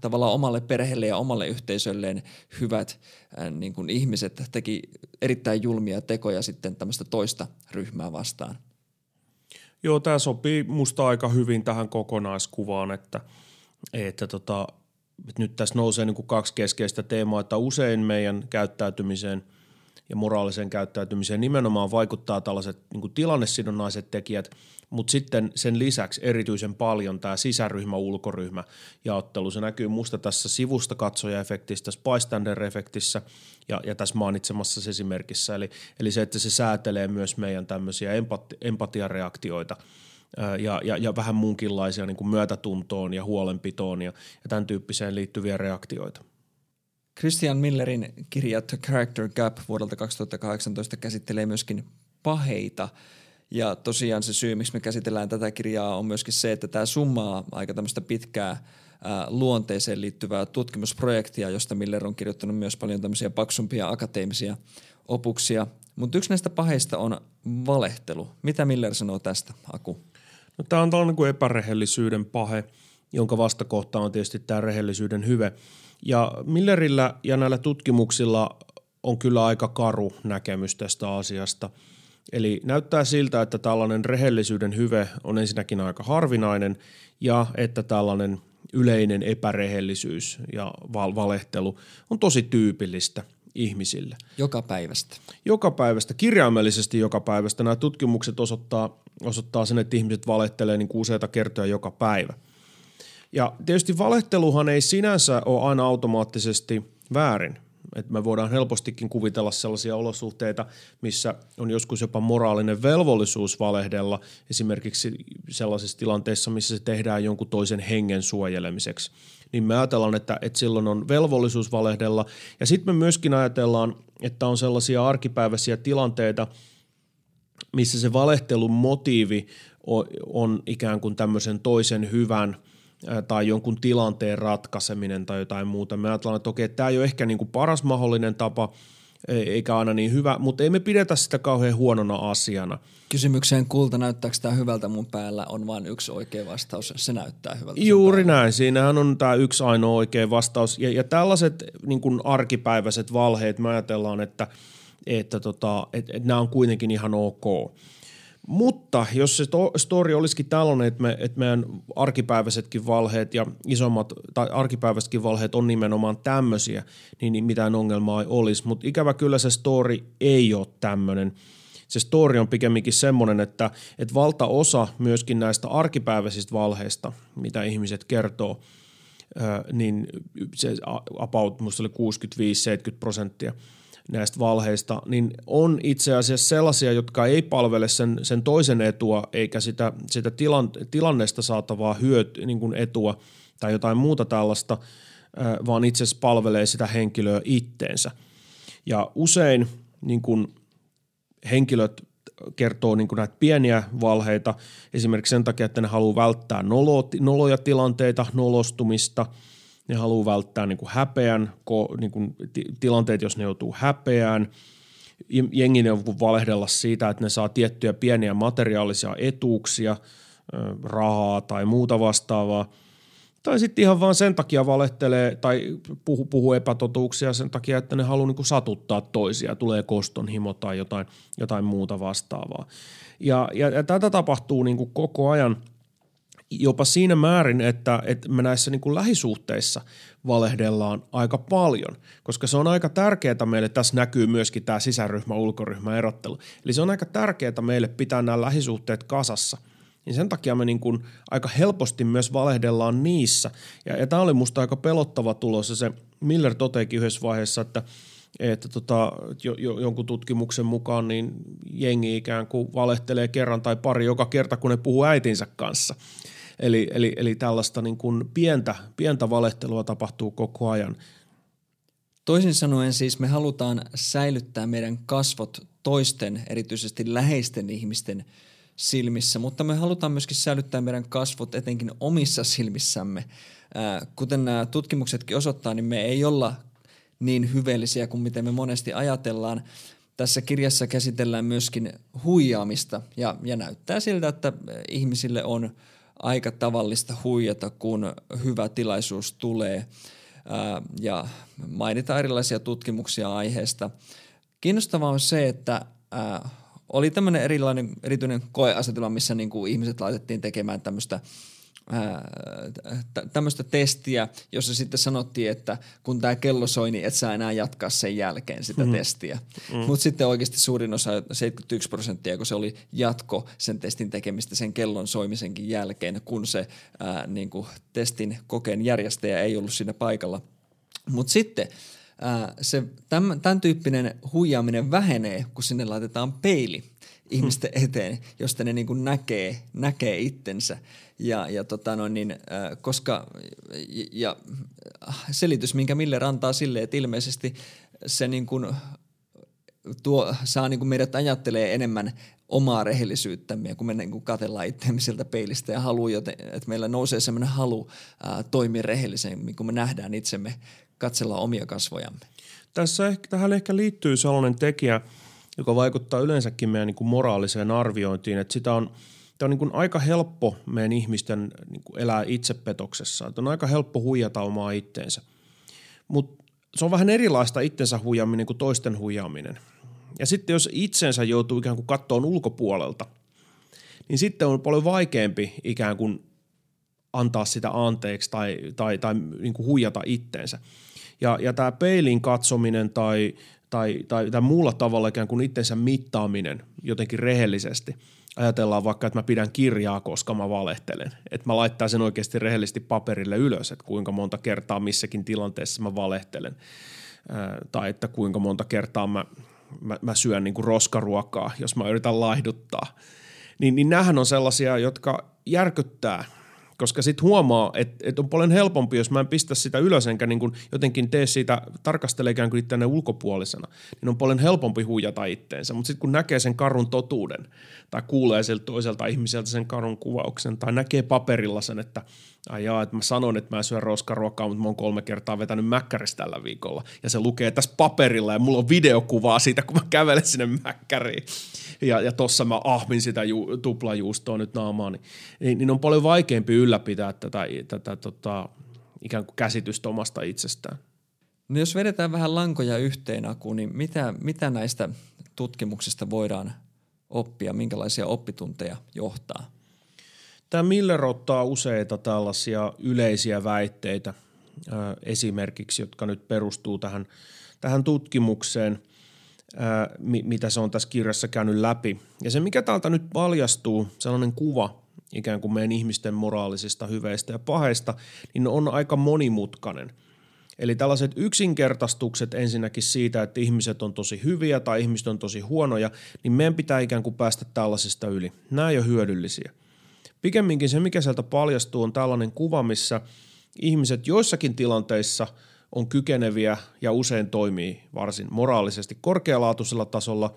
tavallaan omalle perheelle ja omalle yhteisölleen hyvät niin kuin ihmiset teki erittäin julmia tekoja sitten tämmöistä toista ryhmää vastaan. Joo, tämä sopii musta aika hyvin tähän kokonaiskuvaan, että, että, tota, nyt tässä nousee niin kuin kaksi keskeistä teemaa, että usein meidän käyttäytymiseen ja moraaliseen käyttäytymiseen nimenomaan vaikuttaa tällaiset niin kuin tilannesidonnaiset tekijät – mutta sitten sen lisäksi erityisen paljon tämä sisäryhmä-ulkoryhmä jaottelu. Se näkyy musta tässä sivusta katsoja-efektissä, tässä bystander-efektissä ja, ja tässä mainitsemassa esimerkissä. Eli, eli se, että se säätelee myös meidän tämmöisiä empati- empatiareaktioita ja, ja, ja vähän muunkinlaisia niin kuin myötätuntoon ja huolenpitoon ja, ja tämän tyyppiseen liittyviä reaktioita. Christian Millerin kirja The Character Gap vuodelta 2018 käsittelee myöskin paheita – ja tosiaan se syy, miksi me käsitellään tätä kirjaa, on myöskin se, että tämä summaa aika tämmöistä pitkää ää, luonteeseen liittyvää tutkimusprojektia, josta Miller on kirjoittanut myös paljon tämmöisiä paksumpia akateemisia opuksia. Mutta yksi näistä paheista on valehtelu. Mitä Miller sanoo tästä, Aku? No, tämä on tällainen kuin epärehellisyyden pahe, jonka vastakohta on tietysti tämä rehellisyyden hyve. Ja Millerillä ja näillä tutkimuksilla on kyllä aika karu näkemys tästä asiasta – Eli näyttää siltä, että tällainen rehellisyyden hyve on ensinnäkin aika harvinainen ja että tällainen yleinen epärehellisyys ja val- valehtelu on tosi tyypillistä ihmisille. Joka päivästä. Joka päivästä, kirjaimellisesti joka päivästä. Nämä tutkimukset osoittaa, osoittaa sen, että ihmiset valehtelee niin useita kertoja joka päivä. Ja tietysti valehteluhan ei sinänsä ole aina automaattisesti väärin. Et me voidaan helpostikin kuvitella sellaisia olosuhteita, missä on joskus jopa moraalinen velvollisuus valehdella, esimerkiksi sellaisissa tilanteissa, missä se tehdään jonkun toisen hengen suojelemiseksi. Niin me ajatellaan, että, että silloin on velvollisuus valehdella. Ja sitten me myöskin ajatellaan, että on sellaisia arkipäiväisiä tilanteita, missä se valehtelun motiivi on, ikään kuin tämmöisen toisen hyvän – tai jonkun tilanteen ratkaiseminen tai jotain muuta. Me ajatellaan, että okei, tämä ei ole ehkä niin kuin paras mahdollinen tapa, e, eikä aina niin hyvä, mutta ei me pidetä sitä kauhean huonona asiana. Kysymykseen kulta, näyttääkö tämä hyvältä mun päällä, on vain yksi oikea vastaus. Se näyttää hyvältä. Juuri näin. Siinähän on tämä yksi ainoa oikea vastaus. Ja, ja tällaiset niin kuin arkipäiväiset valheet, me ajatellaan, että, että tota, et, et nämä on kuitenkin ihan ok. Mutta jos se story olisikin tällainen, että, me, että meidän arkipäiväisetkin valheet ja isommat, tai arkipäiväisetkin valheet on nimenomaan tämmöisiä, niin, niin mitään ongelmaa ei olisi. Mutta ikävä kyllä se story ei ole tämmöinen. Se story on pikemminkin semmoinen, että, että valtaosa myöskin näistä arkipäiväisistä valheista, mitä ihmiset kertoo, niin se about, musta oli 65-70 prosenttia – näistä valheista, niin on itse asiassa sellaisia, jotka ei palvele sen, sen toisen etua eikä sitä, sitä tilan, tilanneesta saatavaa hyöt, niin kuin etua tai jotain muuta tällaista, vaan itse asiassa palvelee sitä henkilöä itteensä. Ja usein niin kuin henkilöt kertoo niin kuin näitä pieniä valheita esimerkiksi sen takia, että ne haluaa välttää nolo, noloja tilanteita, nolostumista – ne haluaa välttää niin kuin häpeän, ko, niin kuin tilanteet, jos ne joutuu häpeään. Jengi ne valehdella siitä, että ne saa tiettyjä pieniä materiaalisia etuuksia, rahaa tai muuta vastaavaa. Tai sitten ihan vaan sen takia valehtelee tai puhuu, puhuu epätotuuksia sen takia, että ne haluaa niin satuttaa toisia, tulee kostonhimo tai jotain, jotain muuta vastaavaa. Ja, ja, ja tätä tapahtuu niin kuin koko ajan – jopa siinä määrin, että, että me näissä niin kuin lähisuhteissa valehdellaan aika paljon, koska se on aika tärkeää meille, tässä näkyy myöskin tämä sisäryhmä-ulkoryhmä erottelu, eli se on aika tärkeää meille pitää nämä lähisuhteet kasassa, niin sen takia me niin kuin aika helposti myös valehdellaan niissä, ja, ja tämä oli musta aika pelottava tulos, ja se Miller toteekin yhdessä vaiheessa, että että tota, jo, jo, jonkun tutkimuksen mukaan niin jengi ikään kuin valehtelee kerran tai pari joka kerta, kun ne puhuu äitinsä kanssa. Eli, eli, eli tällaista niin kuin pientä, pientä valehtelua tapahtuu koko ajan. Toisin sanoen siis me halutaan säilyttää meidän kasvot toisten, erityisesti läheisten ihmisten silmissä, mutta me halutaan myöskin säilyttää meidän kasvot etenkin omissa silmissämme. kuten nämä tutkimuksetkin osoittaa, niin me ei olla niin hyveellisiä kuin miten me monesti ajatellaan. Tässä kirjassa käsitellään myöskin huijaamista ja, ja näyttää siltä, että ihmisille on – aika tavallista huijata, kun hyvä tilaisuus tulee ja mainitaan erilaisia tutkimuksia aiheesta. Kiinnostavaa on se, että oli tämmöinen erilainen erityinen koeasetelma, missä niin kuin ihmiset laitettiin tekemään tämmöistä tämmöistä testiä, jossa sitten sanottiin, että kun tämä kello soi, niin et saa enää jatkaa sen jälkeen sitä mm-hmm. testiä. Mm-hmm. Mutta sitten oikeasti suurin osa, 71 prosenttia, kun se oli jatko sen testin tekemistä sen kellon soimisenkin jälkeen, kun se ää, niin kuin testin kokeen järjestäjä ei ollut siinä paikalla. Mutta sitten ää, se tämän, tämän tyyppinen huijaaminen vähenee, kun sinne laitetaan peili ihmisten eteen, josta ne niin kuin näkee, näkee itsensä. Ja, ja tota noin niin, äh, koska, ja selitys, minkä Miller antaa sille, että ilmeisesti se niin kuin tuo, saa niin kuin meidät ajattelee enemmän omaa rehellisyyttämme, kun me niin kuin katellaan itseämme sieltä peilistä ja halu, joten, että meillä nousee sellainen halu ää, toimia rehellisemmin, kun me nähdään itsemme katsella omia kasvojamme. Tässä ehkä, tähän ehkä liittyy sellainen tekijä, joka vaikuttaa yleensäkin meidän niin kuin moraaliseen arviointiin, että sitä on – Tämä on niin kuin aika helppo meidän ihmisten niin kuin elää itsepetoksessa. Että on aika helppo huijata omaa itteensä. Mutta se on vähän erilaista itsensä huijaaminen kuin toisten huijaaminen. Ja sitten jos itsensä joutuu ikään kuin kattoon ulkopuolelta, niin sitten on paljon vaikeampi ikään kuin antaa sitä anteeksi tai, tai, tai niin kuin huijata itteensä. Ja, ja tämä peilin katsominen tai, tai, tai, tai muulla tavalla ikään kuin itsensä mittaaminen jotenkin rehellisesti – ajatellaan vaikka, että mä pidän kirjaa, koska mä valehtelen. Että mä laittaisin oikeasti rehellisesti paperille ylös, että kuinka monta kertaa missäkin tilanteessa mä valehtelen. Ää, tai että kuinka monta kertaa mä, mä, mä syön niin kuin roskaruokaa, jos mä yritän laihduttaa. Niin, niin näähän on sellaisia, jotka järkyttää – koska sitten huomaa, että, että on paljon helpompi, jos mä en pistä sitä ylös enkä niin kuin jotenkin tee siitä, tarkastele ikään kuin itseäni ulkopuolisena, niin on paljon helpompi huijata itteensä. Mutta sitten kun näkee sen karun totuuden tai kuulee sieltä toiselta ihmiseltä sen karun kuvauksen tai näkee paperilla sen, että ai jaa, että mä sanon, että mä syön roskaruokaa, mutta mä oon kolme kertaa vetänyt mäkkäristä tällä viikolla. Ja se lukee tässä paperilla ja mulla on videokuvaa siitä, kun mä kävelen sinne mäkkäriin ja, ja tossa mä ahmin sitä ju, tuplajuustoa nyt naamaan, niin, niin, on paljon vaikeampi ylläpitää tätä, tätä tota, ikään kuin käsitystä omasta itsestään. No jos vedetään vähän lankoja yhteen, Aku, niin mitä, mitä näistä tutkimuksista voidaan oppia, minkälaisia oppitunteja johtaa? Tämä Miller ottaa useita tällaisia yleisiä väitteitä esimerkiksi, jotka nyt perustuu tähän, tähän tutkimukseen, mitä se on tässä kirjassa käynyt läpi. Ja se, mikä täältä nyt paljastuu, sellainen kuva ikään kuin meidän ihmisten moraalisista hyveistä ja paheista, niin on aika monimutkainen – Eli tällaiset yksinkertaistukset ensinnäkin siitä, että ihmiset on tosi hyviä tai ihmiset on tosi huonoja, niin meidän pitää ikään kuin päästä tällaisista yli. Nämä ei ole hyödyllisiä. Pikemminkin se, mikä sieltä paljastuu, on tällainen kuva, missä ihmiset joissakin tilanteissa on kykeneviä ja usein toimii varsin moraalisesti korkealaatuisella tasolla,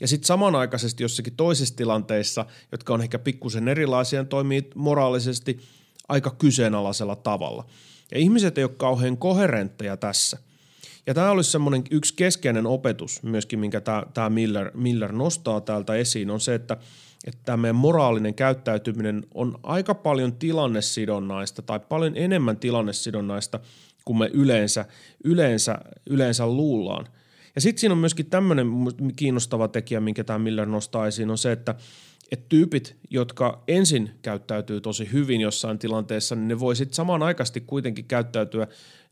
ja sitten samanaikaisesti jossakin toisissa tilanteissa, jotka on ehkä pikkusen erilaisia, toimii moraalisesti aika kyseenalaisella tavalla – ja ihmiset ei ole kauhean koherentteja tässä. Ja tämä olisi semmoinen yksi keskeinen opetus myöskin, minkä tämä Miller, Miller nostaa täältä esiin, on se, että, että tämä meidän moraalinen käyttäytyminen on aika paljon tilannesidonnaista tai paljon enemmän tilannesidonnaista kuin me yleensä, yleensä, yleensä luullaan. Ja sitten siinä on myöskin tämmöinen kiinnostava tekijä, minkä tämä Miller nostaa esiin, on se, että että tyypit, jotka ensin käyttäytyy tosi hyvin jossain tilanteessa, niin ne voi sitten samanaikaisesti kuitenkin käyttäytyä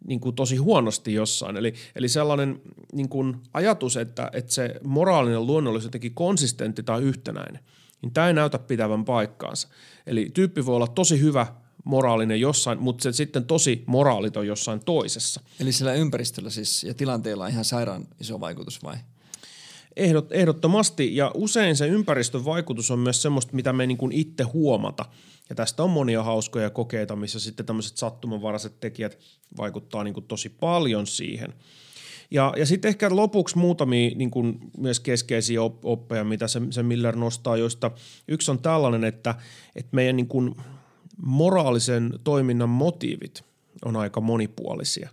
niin kuin tosi huonosti jossain. Eli, eli sellainen niin kuin ajatus, että, että se moraalinen luonne olisi jotenkin konsistentti tai yhtenäinen, niin tämä ei näytä pitävän paikkaansa. Eli tyyppi voi olla tosi hyvä moraalinen jossain, mutta se sitten tosi moraaliton jossain toisessa. Eli sillä ympäristöllä siis ja tilanteella on ihan sairaan iso vaikutus vai? Ehdot, ehdottomasti, ja usein se ympäristön vaikutus on myös semmoista, mitä me niin kuin itse huomata. Ja tästä on monia hauskoja kokeita, missä sitten tämmöiset sattumanvaraiset tekijät vaikuttaa niin tosi paljon siihen. Ja, ja sitten ehkä lopuksi muutamia niin kuin myös keskeisiä oppeja, mitä se, se Miller nostaa, joista yksi on tällainen, että, että meidän niin kuin moraalisen toiminnan motiivit on aika monipuolisia.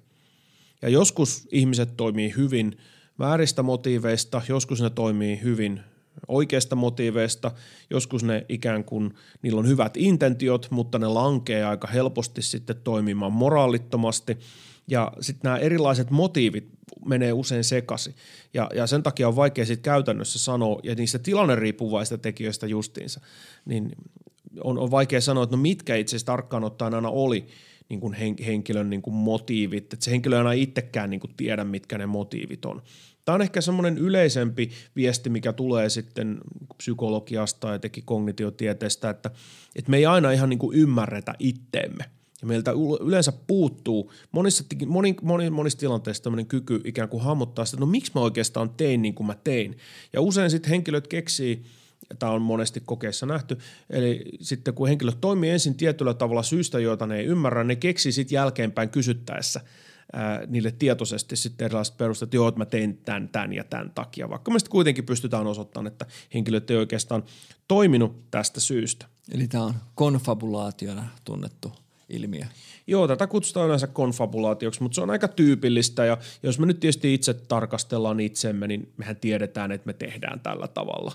Ja joskus ihmiset toimii hyvin – vääristä motiiveista, joskus ne toimii hyvin oikeista motiiveista, joskus ne ikään kuin, niillä on hyvät intentiot, mutta ne lankee aika helposti sitten toimimaan moraalittomasti. Ja sitten nämä erilaiset motiivit menee usein sekaisin. Ja, ja sen takia on vaikea sitten käytännössä sanoa, ja niistä tilanne riippuvaista tekijöistä justiinsa, niin on, on vaikea sanoa, että no mitkä itse asiassa tarkkaan ottaen aina oli niin kuin henkilön niin kuin motiivit, että se henkilö ei aina itsekään niin kuin tiedä, mitkä ne motiivit on. Tämä on ehkä semmoinen yleisempi viesti, mikä tulee sitten psykologiasta ja teki kognitiotieteestä, että, että me ei aina ihan niin kuin ymmärretä itteemme. Ja meiltä yleensä puuttuu monissa, moni, moni, monissa tilanteissa tämmöinen kyky ikään kuin hahmottaa sitä, että no miksi mä oikeastaan tein niin kuin mä tein. Ja usein sitten henkilöt keksii, tämä on monesti kokeessa nähty, eli sitten kun henkilöt toimii ensin tietyllä tavalla syystä, joita ne ei ymmärrä, ne keksii sitten jälkeenpäin kysyttäessä – ää, niille tietoisesti sitten erilaiset perusteet, että joo, että mä tein tämän, tämän ja tämän takia, vaikka me sitten kuitenkin pystytään osoittamaan, että henkilöt ei oikeastaan toiminut tästä syystä. Eli tämä on konfabulaationa tunnettu ilmiö. Joo, tätä kutsutaan yleensä konfabulaatioksi, mutta se on aika tyypillistä ja jos me nyt tietysti itse tarkastellaan itsemme, niin mehän tiedetään, että me tehdään tällä tavalla.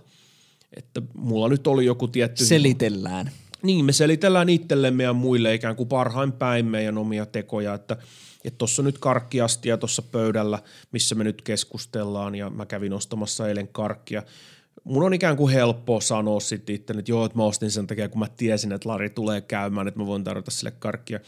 Että mulla nyt oli joku tietty... Selitellään. Niin, me selitellään itsellemme ja muille ikään kuin parhain päin meidän omia tekoja, että – että tuossa nyt karkkiastia tuossa pöydällä, missä me nyt keskustellaan ja mä kävin ostamassa eilen karkkia. Mun on ikään kuin helppo sanoa sitten itse, että joo, että mä ostin sen takia, kun mä tiesin, että Lari tulee käymään, että mä voin tarjota sille karkkia.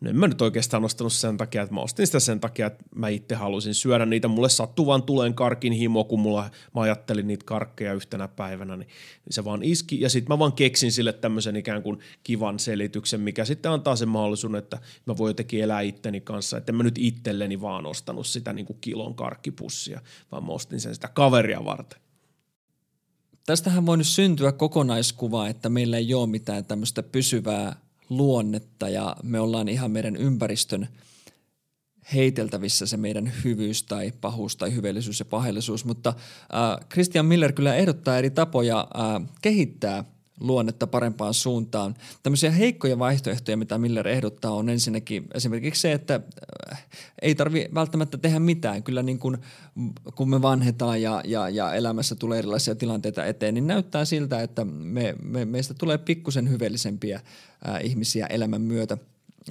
No en mä nyt oikeastaan ostanut sen takia, että mä ostin sitä sen takia, että mä itse halusin syödä niitä. Mulle sattuu vaan tuleen karkin himo, kun mulla, mä ajattelin niitä karkkeja yhtenä päivänä, niin se vaan iski. Ja sitten mä vaan keksin sille tämmöisen ikään kuin kivan selityksen, mikä sitten antaa sen mahdollisuuden, että mä voin jotenkin elää itteni kanssa. Että en mä nyt itselleni vaan ostanut sitä niin kuin kilon karkkipussia, vaan mä ostin sen sitä kaveria varten. Tästähän voi nyt syntyä kokonaiskuva, että meillä ei ole mitään tämmöistä pysyvää luonnetta ja me ollaan ihan meidän ympäristön heiteltävissä se meidän hyvyys tai pahuus tai hyveellisyys ja paheellisuus, mutta äh, Christian Miller kyllä ehdottaa eri tapoja äh, kehittää luonnetta parempaan suuntaan. Tämmöisiä heikkoja vaihtoehtoja, mitä Miller ehdottaa, on ensinnäkin esimerkiksi se, että äh, ei tarvi välttämättä tehdä mitään. Kyllä niin kuin, kun me vanhetaan ja, ja, ja elämässä tulee erilaisia tilanteita eteen, niin näyttää siltä, että me, me, meistä tulee pikkusen hyveellisempiä äh, ihmisiä elämän myötä.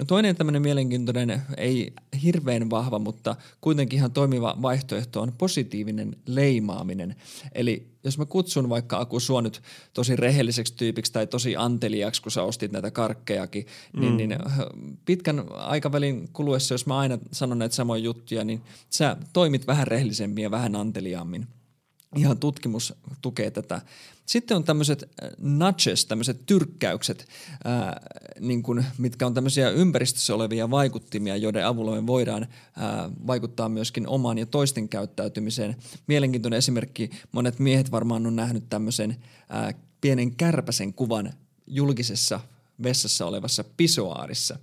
Toinen tämmöinen mielenkiintoinen, ei hirveän vahva, mutta kuitenkin ihan toimiva vaihtoehto on positiivinen leimaaminen. Eli jos mä kutsun vaikka Aku sua nyt tosi rehelliseksi tyypiksi tai tosi anteliaksi, kun sä ostit näitä karkkejakin, niin, mm. niin pitkän aikavälin kuluessa, jos mä aina sanon näitä samoja juttuja, niin sä toimit vähän rehellisemmin ja vähän anteliaammin ihan tutkimus tukee tätä. Sitten on tämmöiset äh, nudges, tämmöiset tyrkkäykset, ää, äh, niin kun, mitkä on tämmöisiä ympäristössä olevia vaikuttimia, joiden avulla me voidaan ää, äh, vaikuttaa myöskin omaan ja toisten käyttäytymiseen. Mielenkiintoinen esimerkki, monet miehet varmaan on nähnyt tämmöisen ää, pienen kärpäsen kuvan julkisessa vessassa olevassa pisoaarissa.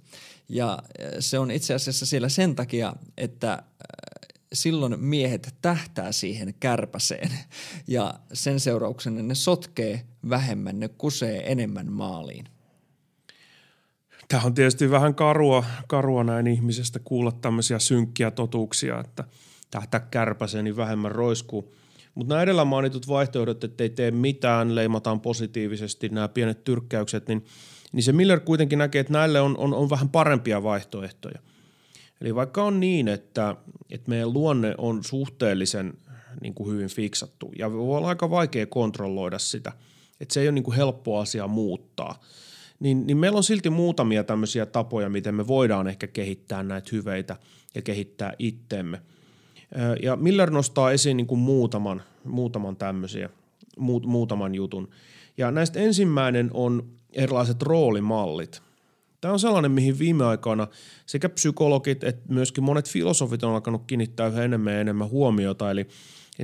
Ja se on itse asiassa siellä sen takia, että silloin miehet tähtää siihen kärpäseen ja sen seurauksena ne sotkee vähemmän, ne kusee enemmän maaliin. Tämä on tietysti vähän karua, karua näin ihmisestä kuulla tämmöisiä synkkiä totuuksia, että tähtää kärpäseen, niin vähemmän roiskuu. Mutta nämä edellä mainitut vaihtoehdot, että ei tee mitään, leimataan positiivisesti nämä pienet tyrkkäykset, niin, niin se Miller kuitenkin näkee, että näille on, on, on vähän parempia vaihtoehtoja – Eli vaikka on niin, että, että meidän luonne on suhteellisen niin kuin hyvin fiksattu ja voi olla aika vaikea kontrolloida sitä, että se ei ole niin kuin helppo asia muuttaa, niin, niin meillä on silti muutamia tämmöisiä tapoja, miten me voidaan ehkä kehittää näitä hyveitä ja kehittää itteemme. Ja Miller nostaa esiin niin kuin muutaman, muutaman tämmöisiä, muutaman jutun. Ja näistä ensimmäinen on erilaiset roolimallit – Tämä on sellainen, mihin viime aikoina sekä psykologit että myöskin monet filosofit on alkanut kiinnittää yhä enemmän ja enemmän huomiota. Eli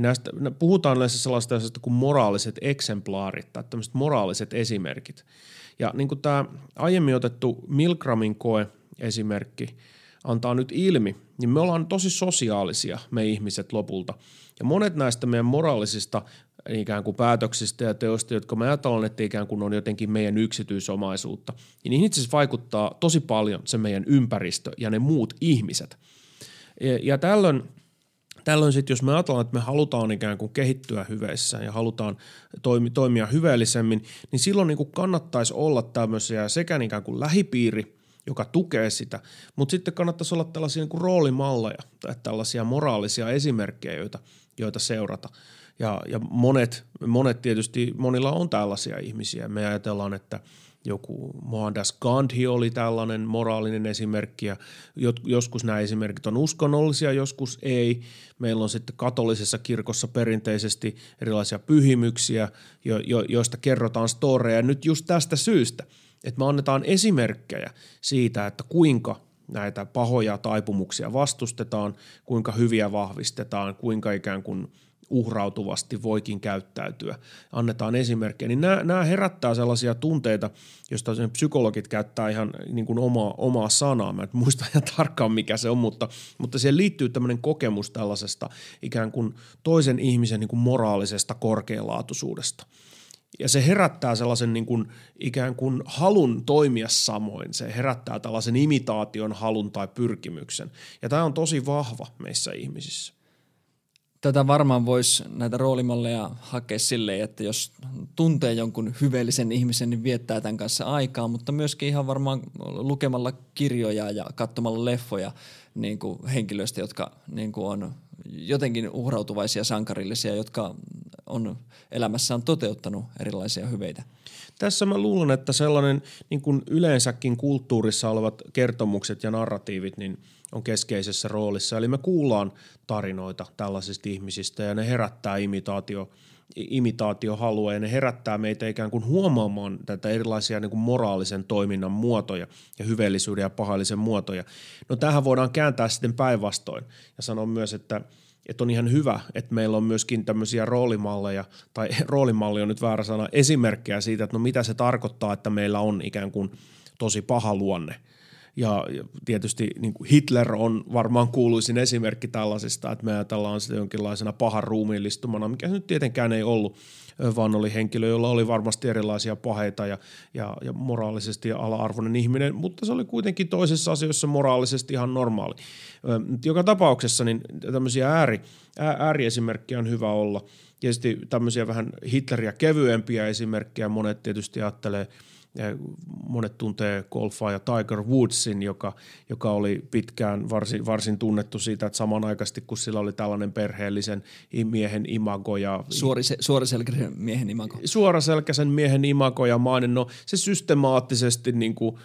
näistä, puhutaan yleensä sellaista asiasta kuin moraaliset eksemplaarit tai tämmöiset moraaliset esimerkit. Ja niin kuin tämä aiemmin otettu Milgramin koe esimerkki antaa nyt ilmi, niin me ollaan tosi sosiaalisia me ihmiset lopulta. Ja monet näistä meidän moraalisista ikään kuin päätöksistä ja teosta, jotka me ajatellaan, että ikään kuin on jotenkin meidän yksityisomaisuutta, niin niihin itse asiassa vaikuttaa tosi paljon se meidän ympäristö ja ne muut ihmiset. Ja, ja tällöin Tällöin sitten, jos me ajatellaan, että me halutaan ikään kuin kehittyä hyveissä ja halutaan toimi, toimia hyveellisemmin, niin silloin niin kuin kannattaisi olla tämmöisiä sekä ikään kuin lähipiiri, joka tukee sitä, mutta sitten kannattaisi olla tällaisia niin kuin roolimalleja tai tällaisia moraalisia esimerkkejä, joita, joita seurata. Ja, ja monet, monet tietysti, monilla on tällaisia ihmisiä. Me ajatellaan, että joku Mohandas Gandhi oli tällainen moraalinen esimerkki ja joskus nämä esimerkit on uskonnollisia, joskus ei. Meillä on sitten katolisessa kirkossa perinteisesti erilaisia pyhimyksiä, jo, jo, joista kerrotaan storeja nyt just tästä syystä, että me annetaan esimerkkejä siitä, että kuinka näitä pahoja taipumuksia vastustetaan, kuinka hyviä vahvistetaan, kuinka ikään kuin – uhrautuvasti voikin käyttäytyä. Annetaan esimerkkejä. Niin nämä, nämä herättää sellaisia tunteita, joista psykologit käyttää ihan niin kuin omaa, omaa sanaa. Mä en muista ihan tarkkaan, mikä se on, mutta, mutta siihen liittyy tämmöinen kokemus tällaisesta ikään kuin toisen ihmisen niin kuin moraalisesta korkealaatuisuudesta. Ja se herättää sellaisen niin kuin, ikään kuin halun toimia samoin. Se herättää tällaisen imitaation halun tai pyrkimyksen. Ja tämä on tosi vahva meissä ihmisissä tätä varmaan voisi näitä roolimalleja hakea silleen, että jos tuntee jonkun hyveellisen ihmisen, niin viettää tämän kanssa aikaa, mutta myöskin ihan varmaan lukemalla kirjoja ja katsomalla leffoja niin kuin henkilöistä, jotka niin kuin on jotenkin uhrautuvaisia, sankarillisia, jotka on elämässään toteuttanut erilaisia hyveitä. Tässä mä luulen, että sellainen niin kuin yleensäkin kulttuurissa olevat kertomukset ja narratiivit, niin – on keskeisessä roolissa. Eli me kuullaan tarinoita tällaisista ihmisistä ja ne herättää imitaatio, imitaatiohalua ja ne herättää meitä ikään kuin huomaamaan tätä erilaisia niin kuin moraalisen toiminnan muotoja ja hyveellisyyden ja pahallisen muotoja. No tähän voidaan kääntää sitten päinvastoin ja sanoa myös, että että on ihan hyvä, että meillä on myöskin tämmöisiä roolimalleja, tai roolimalli on nyt väärä sana, esimerkkejä siitä, että no mitä se tarkoittaa, että meillä on ikään kuin tosi paha luonne – ja, tietysti niin kuin Hitler on varmaan kuuluisin esimerkki tällaisesta, että me ajatellaan sitä jonkinlaisena pahan ruumiillistumana, mikä nyt tietenkään ei ollut, vaan oli henkilö, jolla oli varmasti erilaisia paheita ja, ja, ja moraalisesti ala-arvoinen ihminen, mutta se oli kuitenkin toisessa asioissa moraalisesti ihan normaali. Joka tapauksessa niin tämmöisiä ääri, ääriesimerkkejä on hyvä olla. Tietysti tämmöisiä vähän Hitleriä kevyempiä esimerkkejä monet tietysti ajattelee – monet tuntee golfaa ja Tiger Woodsin, joka, joka oli pitkään varsin, varsin tunnettu siitä, että samanaikaisesti kun sillä oli tällainen perheellisen miehen imago ja... Suorise, suoraselkäisen miehen imago. Suoraselkäisen miehen imago ja mainen, no se systemaattisesti niin kuin,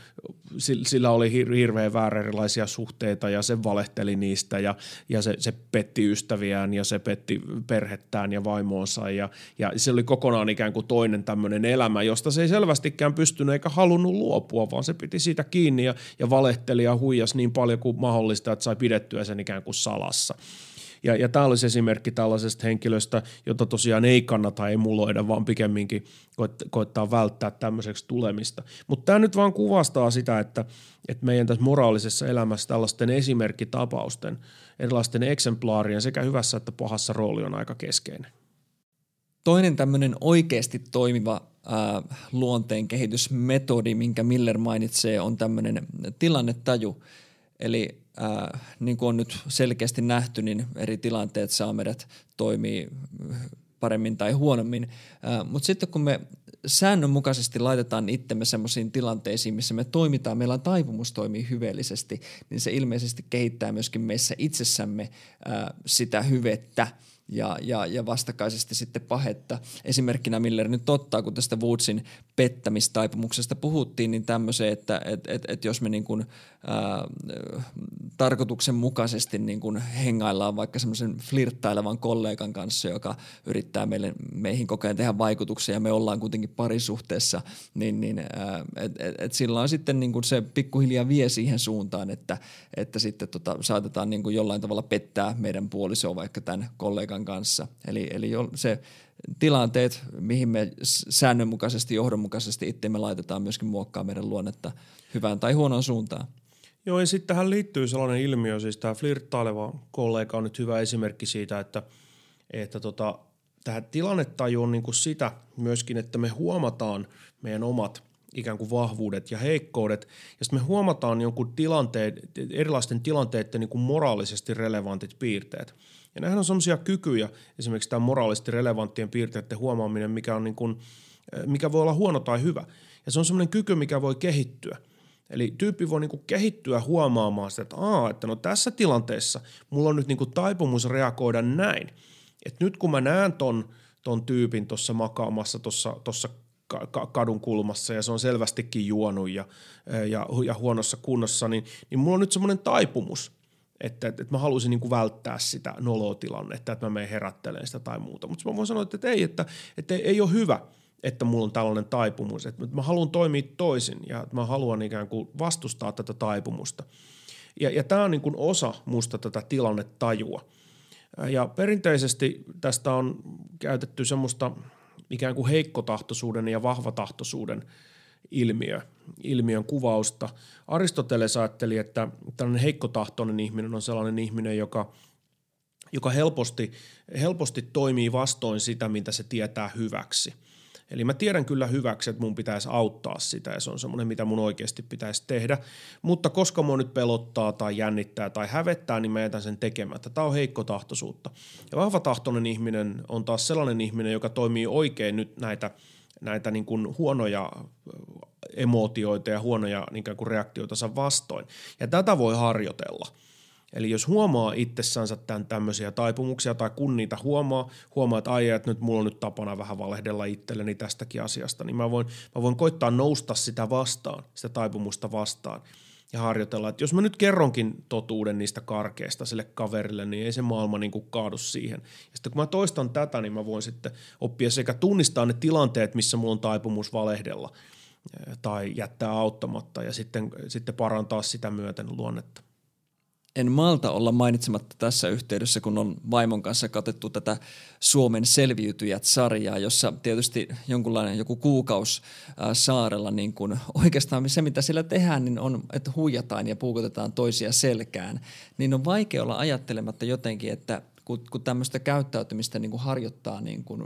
sillä oli hirveän väärä erilaisia suhteita ja se valehteli niistä ja, ja se, se petti ystäviään ja se petti perhettään ja vaimoonsa ja, ja se oli kokonaan ikään kuin toinen tämmöinen elämä, josta se ei selvästikään pystynyt eikä halunnut luopua, vaan se piti siitä kiinni ja, ja valehteli ja huijas niin paljon kuin mahdollista, että sai pidettyä sen ikään kuin salassa. Ja, ja tämä olisi esimerkki tällaisesta henkilöstä, jota tosiaan ei kannata emuloida, vaan pikemminkin koittaa välttää tämmöiseksi tulemista. Mutta tämä nyt vaan kuvastaa sitä, että, että meidän tässä moraalisessa elämässä tällaisten esimerkkitapausten, erilaisten eksemplaarien sekä hyvässä että pahassa rooli on aika keskeinen. Toinen tämmöinen oikeasti toimiva äh, luonteen kehitysmetodi, minkä Miller mainitsee, on tämmöinen tilannetaju. Eli äh, niin kuin on nyt selkeästi nähty, niin eri tilanteet saa meidät toimii paremmin tai huonommin. Äh, Mutta sitten kun me säännönmukaisesti laitetaan itsemme sellaisiin tilanteisiin, missä me toimitaan, meillä on taipumus toimii hyveellisesti, niin se ilmeisesti kehittää myöskin meissä itsessämme äh, sitä hyvettä – ja, ja, ja vastakkaisesti sitten pahetta. Esimerkkinä Miller nyt ottaa, kun tästä Woodsin pettämistaipumuksesta puhuttiin, niin tämmöiseen, että et, et, et jos me niin kuin, ää, tarkoituksenmukaisesti niin kuin hengaillaan vaikka semmoisen flirttailevan kollegan kanssa, joka yrittää meille, meihin koko ajan tehdä vaikutuksia ja me ollaan kuitenkin parisuhteessa, niin, niin et, et, et silloin sitten niin kuin se pikkuhiljaa vie siihen suuntaan, että, että sitten tota, saatetaan niin kuin jollain tavalla pettää meidän puolisoa vaikka tämän kollegan kanssa. Eli, eli se tilanteet, mihin me säännönmukaisesti, johdonmukaisesti itseämme laitetaan myöskin muokkaa meidän luonnetta hyvään tai huonoon suuntaan. Joo, ja sitten tähän liittyy sellainen ilmiö, siis tämä flirttaileva kollega on nyt hyvä esimerkki siitä, että, että tota, tähän tilannetaju on niin kuin sitä myöskin, että me huomataan meidän omat ikään kuin vahvuudet ja heikkoudet, ja sitten me huomataan jonkun tilanteen, erilaisten tilanteiden niin kuin moraalisesti relevantit piirteet. Ja nämähän on sellaisia kykyjä, esimerkiksi tämä moraalisesti relevanttien piirteiden huomaaminen, mikä, on niin kuin, mikä voi olla huono tai hyvä. Ja se on sellainen kyky, mikä voi kehittyä. Eli tyyppi voi niinku kehittyä huomaamaan sitä, että, Aa, että no tässä tilanteessa mulla on nyt niinku taipumus reagoida näin. Et nyt kun mä näen ton, ton tyypin tuossa makaamassa tuossa kadun kulmassa ja se on selvästikin juonut ja, ja, ja huonossa kunnossa, niin, niin mulla on nyt semmoinen taipumus, että, että, että mä haluaisin niin kuin välttää sitä nolotilannetta, että mä menen herättelemään sitä tai muuta. Mutta mä voin sanoa, että, että ei, että, että ei, ei ole hyvä – että mulla on tällainen taipumus, että mä haluan toimia toisin ja mä haluan ikään kuin vastustaa tätä taipumusta. Ja, ja tämä on niin kuin osa musta tätä tilannetajua. Ja perinteisesti tästä on käytetty semmoista ikään kuin heikkotahtoisuuden ja vahvatahtoisuuden ilmiö, ilmiön kuvausta. Aristoteles ajatteli, että tällainen heikkotahtoinen ihminen on sellainen ihminen, joka, joka helposti, helposti toimii vastoin sitä, mitä se tietää hyväksi – Eli mä tiedän kyllä hyväksi, että mun pitäisi auttaa sitä ja se on semmoinen, mitä mun oikeasti pitäisi tehdä. Mutta koska mua nyt pelottaa tai jännittää tai hävettää, niin mä jätän sen tekemättä. Tämä on heikko tahtoisuutta. Ja vahvatahtoinen ihminen on taas sellainen ihminen, joka toimii oikein nyt näitä, näitä niin kuin huonoja emootioita ja huonoja niin kuin reaktioita vastoin. Ja tätä voi harjoitella – Eli jos huomaa itsessänsä tämän tämmöisiä taipumuksia tai kun niitä huomaa, huomaa, että ai, että nyt mulla on nyt tapana vähän valehdella itselleni tästäkin asiasta, niin mä voin, mä voin koittaa nousta sitä vastaan, sitä taipumusta vastaan ja harjoitella, että jos mä nyt kerronkin totuuden niistä karkeista sille kaverille, niin ei se maailma niin kuin kaadu siihen. Ja sitten kun mä toistan tätä, niin mä voin sitten oppia sekä tunnistaa ne tilanteet, missä mulla on taipumus valehdella tai jättää auttamatta ja sitten, sitten parantaa sitä myöten luonnetta en malta olla mainitsematta tässä yhteydessä, kun on vaimon kanssa katettu tätä Suomen selviytyjät-sarjaa, jossa tietysti jonkunlainen joku kuukaus saarella, niin kun oikeastaan se mitä siellä tehdään, niin on, että huijataan ja puukotetaan toisia selkään, niin on vaikea olla ajattelematta jotenkin, että kun, kun tämmöistä käyttäytymistä niin kuin harjoittaa niin kuin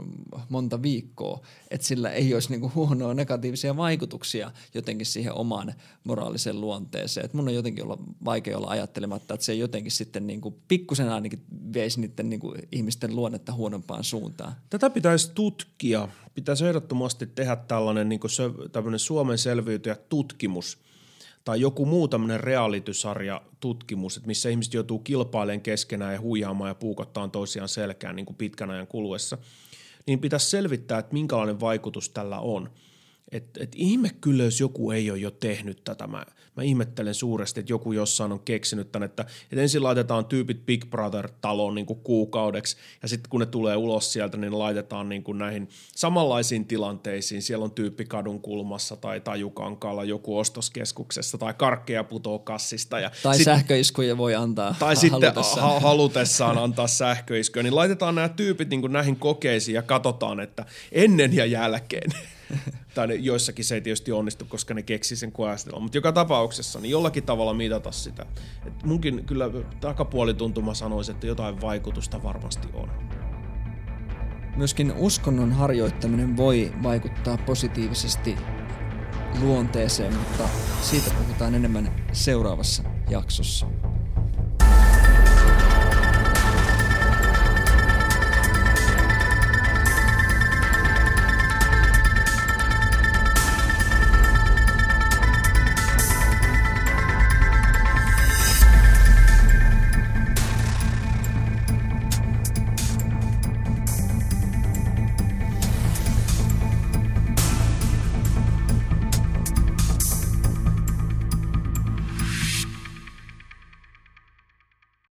monta viikkoa, että sillä ei olisi niin kuin huonoa negatiivisia vaikutuksia jotenkin siihen omaan moraaliseen luonteeseen. Et mun on jotenkin olla, vaikea olla ajattelematta, että se jotenkin sitten niin kuin pikkusen ainakin veisi niiden niin kuin ihmisten luonnetta huonompaan suuntaan. Tätä pitäisi tutkia. Pitäisi ehdottomasti tehdä tällainen niin kuin Suomen selviytyjä tutkimus – tai joku muu tämmöinen realitysarja tutkimus, että missä ihmiset joutuu kilpailemaan keskenään ja huijaamaan ja puukottaan toisiaan selkään niin kuin pitkän ajan kuluessa, niin pitäisi selvittää, että minkälainen vaikutus tällä on – et, et ihme kyllä, jos joku ei ole jo tehnyt tätä. Mä, mä ihmettelen suuresti, että joku jossain on keksinyt tämän, että, että ensin laitetaan tyypit Big Brother-taloon niin kuin kuukaudeksi, ja sitten kun ne tulee ulos sieltä, niin laitetaan niin kuin näihin samanlaisiin tilanteisiin. Siellä on tyyppi kadun kulmassa tai tajukankaalla joku ostoskeskuksessa tai karkkeja putoo kassista. Ja tai sit, sähköiskuja voi antaa Tai halutessaan. sitten ha- halutessaan antaa sähköiskuja. Niin laitetaan nämä tyypit niin kuin näihin kokeisiin ja katsotaan, että ennen ja jälkeen – tai joissakin se ei tietysti onnistu, koska ne keksi sen koeasetelman. Mutta joka tapauksessa niin jollakin tavalla mitata sitä. Et munkin kyllä takapuolituntuma sanoisi, että jotain vaikutusta varmasti on. Myöskin uskonnon harjoittaminen voi vaikuttaa positiivisesti luonteeseen, mutta siitä puhutaan enemmän seuraavassa jaksossa.